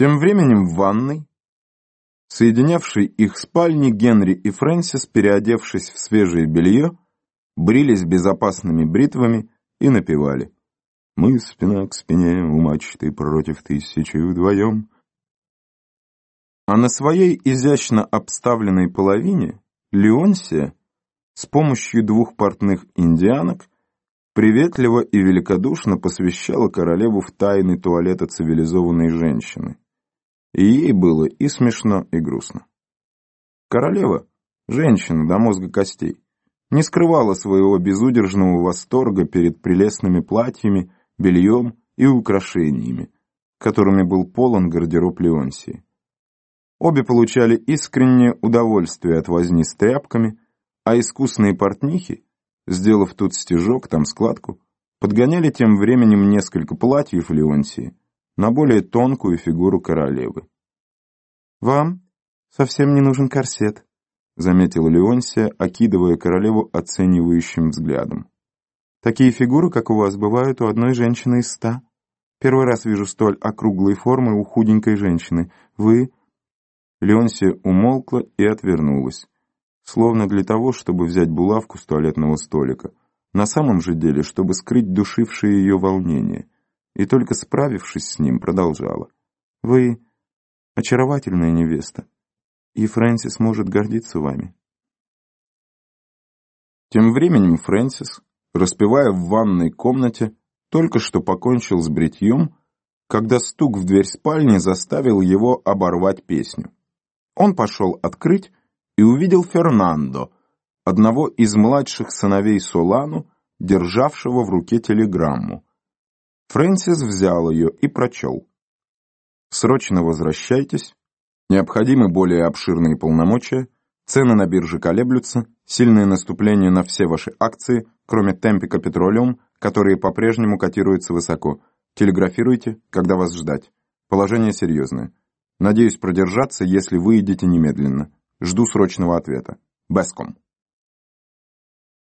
Тем временем в ванной, соединявшей их спальни, Генри и Фрэнсис, переодевшись в свежее белье, брились безопасными бритвами и напевали. «Мы спина к спине у мачты против тысячи вдвоем». А на своей изящно обставленной половине Леонсия с помощью двух портных индианок приветливо и великодушно посвящала королеву в тайны туалета цивилизованной женщины. И ей было и смешно, и грустно. Королева, женщина до мозга костей, не скрывала своего безудержного восторга перед прелестными платьями, бельем и украшениями, которыми был полон гардероб Леонсии. Обе получали искреннее удовольствие от возни с тряпками, а искусные портнихи, сделав тут стежок, там складку, подгоняли тем временем несколько платьев Леонсии на более тонкую фигуру королевы. «Вам совсем не нужен корсет», — заметила Леонсия, окидывая королеву оценивающим взглядом. «Такие фигуры, как у вас, бывают у одной женщины из ста. Первый раз вижу столь округлой формы у худенькой женщины. Вы...» Леонсия умолкла и отвернулась, словно для того, чтобы взять булавку с туалетного столика, на самом же деле, чтобы скрыть душившее ее волнение, и только справившись с ним, продолжала. «Вы очаровательная невеста, и Фрэнсис может гордиться вами». Тем временем Фрэнсис, распевая в ванной комнате, только что покончил с бритьем, когда стук в дверь спальни заставил его оборвать песню. Он пошел открыть и увидел Фернандо, одного из младших сыновей Солану, державшего в руке телеграмму. Фрэнсис взял ее и прочел. «Срочно возвращайтесь. Необходимы более обширные полномочия. Цены на бирже колеблются. Сильное наступление на все ваши акции, кроме Темпика Петролиум, которые по-прежнему котируются высоко. Телеграфируйте, когда вас ждать. Положение серьезное. Надеюсь продержаться, если выйдете немедленно. Жду срочного ответа. Беском.